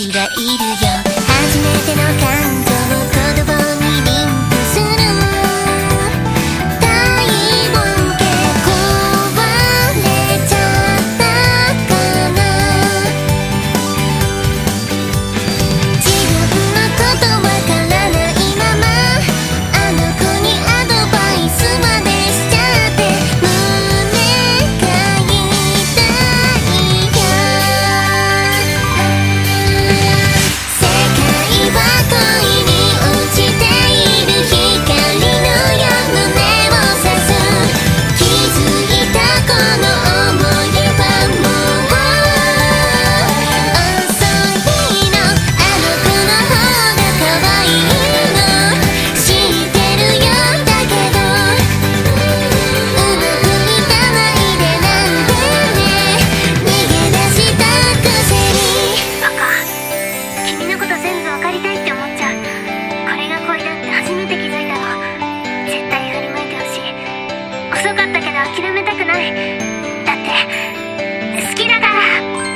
私がいるよ遅かったけど諦めたくない。だって好きだから。